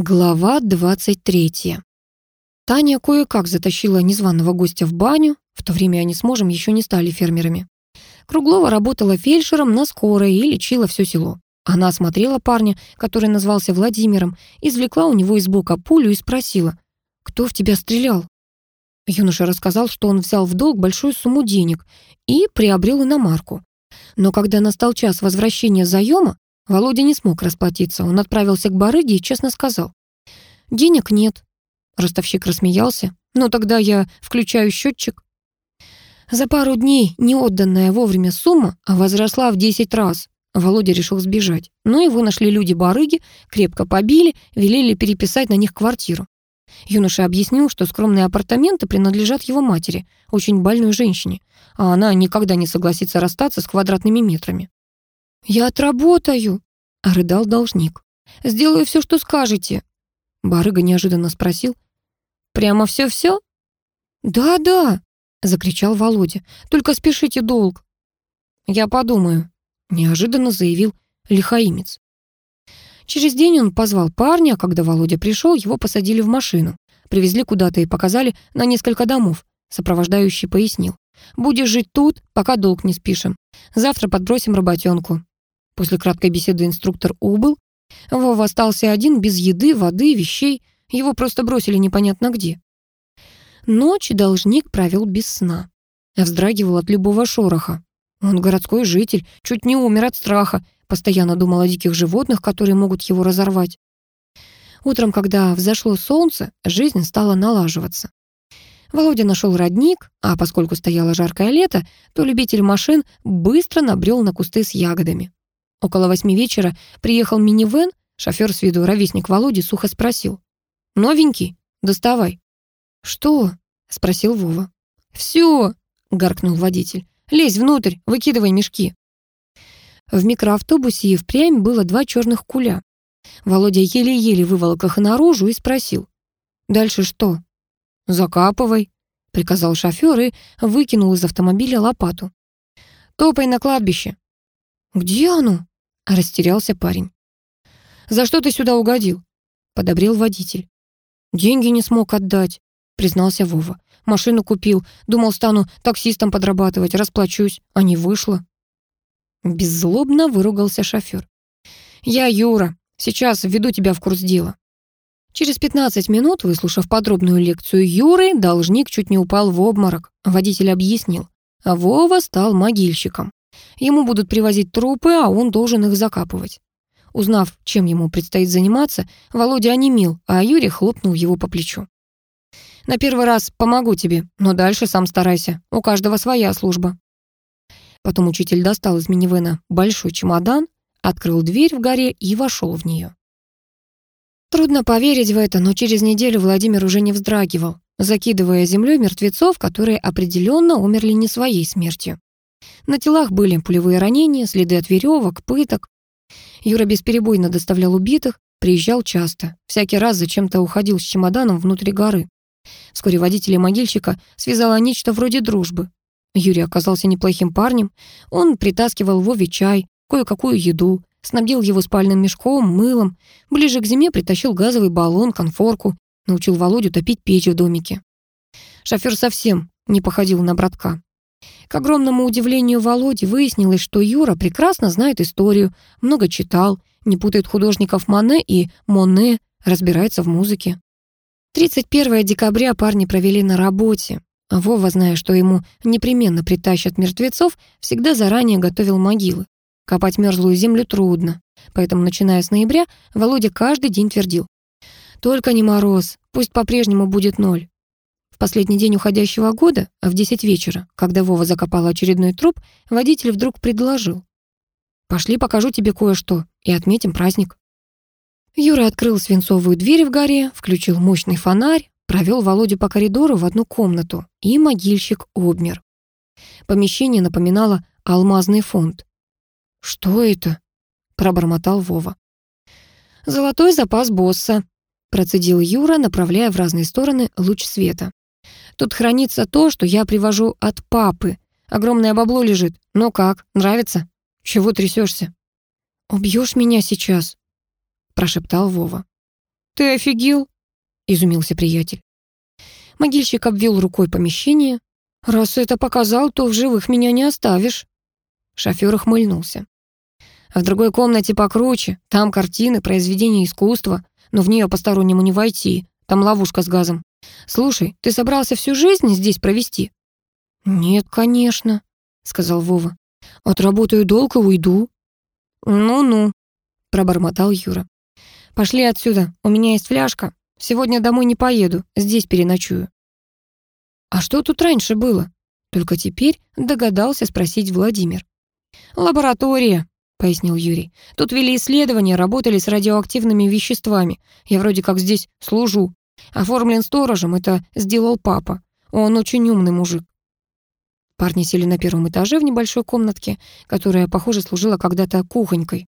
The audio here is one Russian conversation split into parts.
Глава 23. Таня кое-как затащила незваного гостя в баню. В то время они с мужем еще не стали фермерами. Круглова работала фельдшером на скорой и лечила все село. Она осмотрела парня, который назвался Владимиром, извлекла у него из бока пулю и спросила, «Кто в тебя стрелял?» Юноша рассказал, что он взял в долг большую сумму денег и приобрел иномарку. Но когда настал час возвращения заема, Володя не смог расплатиться. Он отправился к барыге и честно сказал. «Денег нет». Ростовщик рассмеялся. «Ну тогда я включаю счетчик». За пару дней неотданная вовремя сумма возросла в 10 раз. Володя решил сбежать. Но его нашли люди-барыги, крепко побили, велели переписать на них квартиру. Юноша объяснил, что скромные апартаменты принадлежат его матери, очень больной женщине, а она никогда не согласится расстаться с квадратными метрами. «Я отработаю», — рыдал должник. «Сделаю все, что скажете». Барыга неожиданно спросил. «Прямо все-все?» «Да-да», — закричал Володя. «Только спешите долг». «Я подумаю», — неожиданно заявил лихаимец. Через день он позвал парня, а когда Володя пришел, его посадили в машину. Привезли куда-то и показали на несколько домов. Сопровождающий пояснил. «Будешь жить тут, пока долг не спишем. Завтра подбросим работенку. После краткой беседы инструктор убыл. Вова остался один, без еды, воды, вещей. Его просто бросили непонятно где. Ночь должник провел без сна. Вздрагивал от любого шороха. Он городской житель, чуть не умер от страха, постоянно думал о диких животных, которые могут его разорвать. Утром, когда взошло солнце, жизнь стала налаживаться. Володя нашел родник, а поскольку стояло жаркое лето, то любитель машин быстро набрел на кусты с ягодами. Около восьми вечера приехал минивэн, шофер с виду ровесник Володи сухо спросил. «Новенький? Доставай». «Что?» — спросил Вова. «Все!» — гаркнул водитель. «Лезь внутрь, выкидывай мешки». В микроавтобусе и впрямь было два черных куля. Володя еле-еле выволок их наружу и спросил. «Дальше что?» «Закапывай», — приказал шофер и выкинул из автомобиля лопату. «Топай на кладбище». «Где оно?» Растерялся парень. «За что ты сюда угодил?» Подобрел водитель. «Деньги не смог отдать», признался Вова. «Машину купил. Думал, стану таксистом подрабатывать, расплачусь. А не вышло». Беззлобно выругался шофер. «Я Юра. Сейчас введу тебя в курс дела». Через 15 минут, выслушав подробную лекцию Юры, должник чуть не упал в обморок. Водитель объяснил. А Вова стал могильщиком. Ему будут привозить трупы, а он должен их закапывать. Узнав, чем ему предстоит заниматься, Володя онемел, а Юрий хлопнул его по плечу. «На первый раз помогу тебе, но дальше сам старайся. У каждого своя служба». Потом учитель достал из минивэна большой чемодан, открыл дверь в горе и вошел в нее. Трудно поверить в это, но через неделю Владимир уже не вздрагивал, закидывая землей мертвецов, которые определенно умерли не своей смертью. На телах были пулевые ранения, следы от веревок, пыток. Юра бесперебойно доставлял убитых, приезжал часто. Всякий раз зачем-то уходил с чемоданом внутрь горы. Вскоре водитель и могильщика связала нечто вроде дружбы. Юрий оказался неплохим парнем. Он притаскивал Вове чай, кое-какую еду, снабдил его спальным мешком, мылом. Ближе к зиме притащил газовый баллон, конфорку, научил Володю топить печь в домике. Шофер совсем не походил на братка. К огромному удивлению Володи выяснилось, что Юра прекрасно знает историю, много читал, не путает художников Мане и Моне, разбирается в музыке. 31 декабря парни провели на работе. Вова, зная, что ему непременно притащат мертвецов, всегда заранее готовил могилы. Копать мерзлую землю трудно, поэтому, начиная с ноября, Володя каждый день твердил. «Только не мороз, пусть по-прежнему будет ноль. Последний день уходящего года, в 10 вечера, когда Вова закопал очередной труп, водитель вдруг предложил. «Пошли, покажу тебе кое-что, и отметим праздник». Юра открыл свинцовую дверь в горе, включил мощный фонарь, провел Володю по коридору в одну комнату, и могильщик обмер. Помещение напоминало алмазный фонд. «Что это?» — пробормотал Вова. «Золотой запас босса», — процедил Юра, направляя в разные стороны луч света. Тут хранится то, что я привожу от папы. Огромное бабло лежит. Ну как, нравится? Чего трясешься? Убьешь меня сейчас, прошептал Вова. Ты офигел?» — изумился приятель. Могильщик обвел рукой помещение. «Раз это показал, то в живых меня не оставишь». Шофёр охмыльнулся. «В другой комнате покруче. Там картины, произведения искусства. Но в нее постороннему не войти. Там ловушка с газом. Слушай, ты собрался всю жизнь здесь провести?» «Нет, конечно», — сказал Вова. «Отработаю долг и уйду». «Ну-ну», — пробормотал Юра. «Пошли отсюда, у меня есть фляжка. Сегодня домой не поеду, здесь переночую». «А что тут раньше было?» Только теперь догадался спросить Владимир. «Лаборатория», — пояснил Юрий. «Тут вели исследования, работали с радиоактивными веществами. Я вроде как здесь служу. Оформлен сторожем, это сделал папа. Он очень умный мужик». Парни сели на первом этаже в небольшой комнатке, которая, похоже, служила когда-то кухонькой.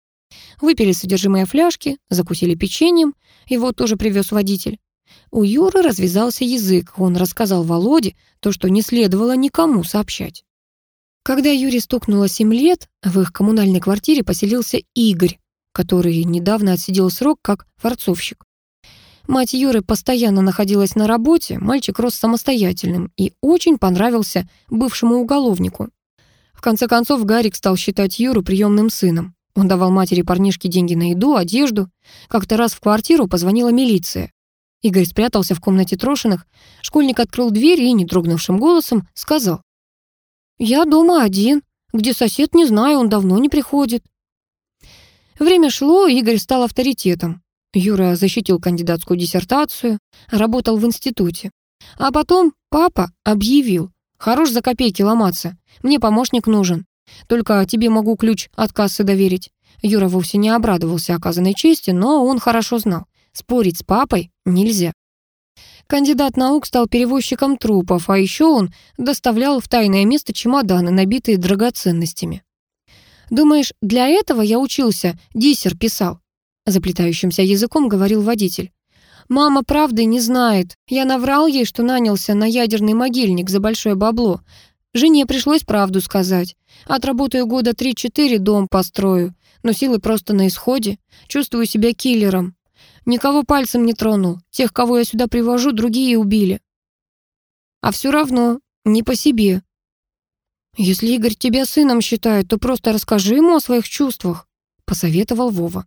Выпили содержимое фляжки, закусили печеньем, его тоже привез водитель. У Юры развязался язык, он рассказал Володе то, что не следовало никому сообщать. Когда Юре стукнуло семь лет, в их коммунальной квартире поселился Игорь, который недавно отсидел срок как форцовщик. Мать Юры постоянно находилась на работе, мальчик рос самостоятельным и очень понравился бывшему уголовнику. В конце концов, Гарик стал считать Юру приемным сыном. Он давал матери парнишке деньги на еду, одежду. Как-то раз в квартиру позвонила милиция. Игорь спрятался в комнате Трошиных. Школьник открыл дверь и, не дрогнувшим голосом, сказал. «Я дома один. Где сосед, не знаю, он давно не приходит». Время шло, Игорь стал авторитетом. Юра защитил кандидатскую диссертацию, работал в институте. А потом папа объявил. «Хорош за копейки ломаться. Мне помощник нужен. Только тебе могу ключ от кассы доверить». Юра вовсе не обрадовался оказанной чести, но он хорошо знал. Спорить с папой нельзя. Кандидат наук стал перевозчиком трупов, а еще он доставлял в тайное место чемоданы, набитые драгоценностями. «Думаешь, для этого я учился, диссер писал?» Заплетающимся языком говорил водитель. «Мама правды не знает. Я наврал ей, что нанялся на ядерный могильник за большое бабло. Жене пришлось правду сказать. Отработаю года 3-4, дом построю. Но силы просто на исходе. Чувствую себя киллером. Никого пальцем не тронул. Тех, кого я сюда привожу, другие убили. А все равно не по себе. Если Игорь тебя сыном считает, то просто расскажи ему о своих чувствах, посоветовал Вова.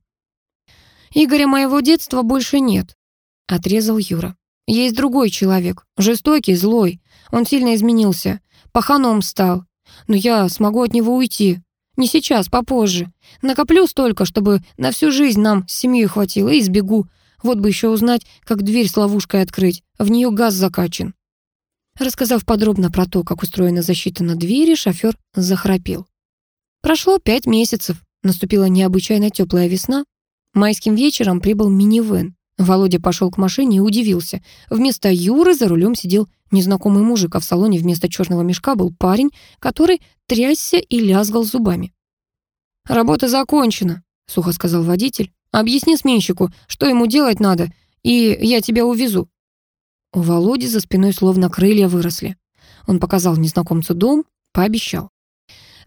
Игоря моего детства больше нет, отрезал Юра. Есть другой человек, жестокий, злой. Он сильно изменился, паханом стал. Но я смогу от него уйти. Не сейчас, попозже. Накоплю столько, чтобы на всю жизнь нам с семьей хватило, и сбегу. Вот бы еще узнать, как дверь с ловушкой открыть. В нее газ закачан. Рассказав подробно про то, как устроена защита на двери, шофер захрапел. Прошло пять месяцев. Наступила необычайно теплая весна. Майским вечером прибыл минивэн. Володя пошел к машине и удивился. Вместо Юры за рулем сидел незнакомый мужик, а в салоне вместо черного мешка был парень, который трясся и лязгал зубами. «Работа закончена», — сухо сказал водитель. «Объясни сменщику, что ему делать надо, и я тебя увезу». У Володи за спиной словно крылья выросли. Он показал незнакомцу дом, пообещал.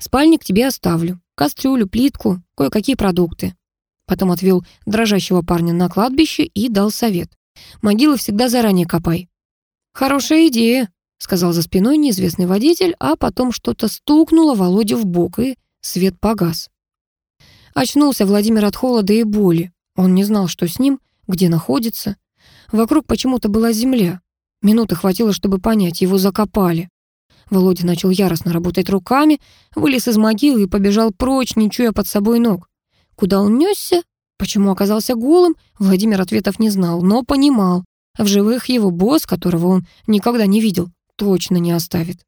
«Спальник тебе оставлю, кастрюлю, плитку, кое-какие продукты». Потом отвел дрожащего парня на кладбище и дал совет. «Могилы всегда заранее копай». «Хорошая идея», — сказал за спиной неизвестный водитель, а потом что-то стукнуло Володе в бок, и свет погас. Очнулся Владимир от холода и боли. Он не знал, что с ним, где находится. Вокруг почему-то была земля. Минуты хватило, чтобы понять, его закопали. Володя начал яростно работать руками, вылез из могилы и побежал прочь, не чуя под собой ног. Куда он несся? Почему оказался голым? Владимир ответов не знал, но понимал. В живых его босс, которого он никогда не видел, точно не оставит.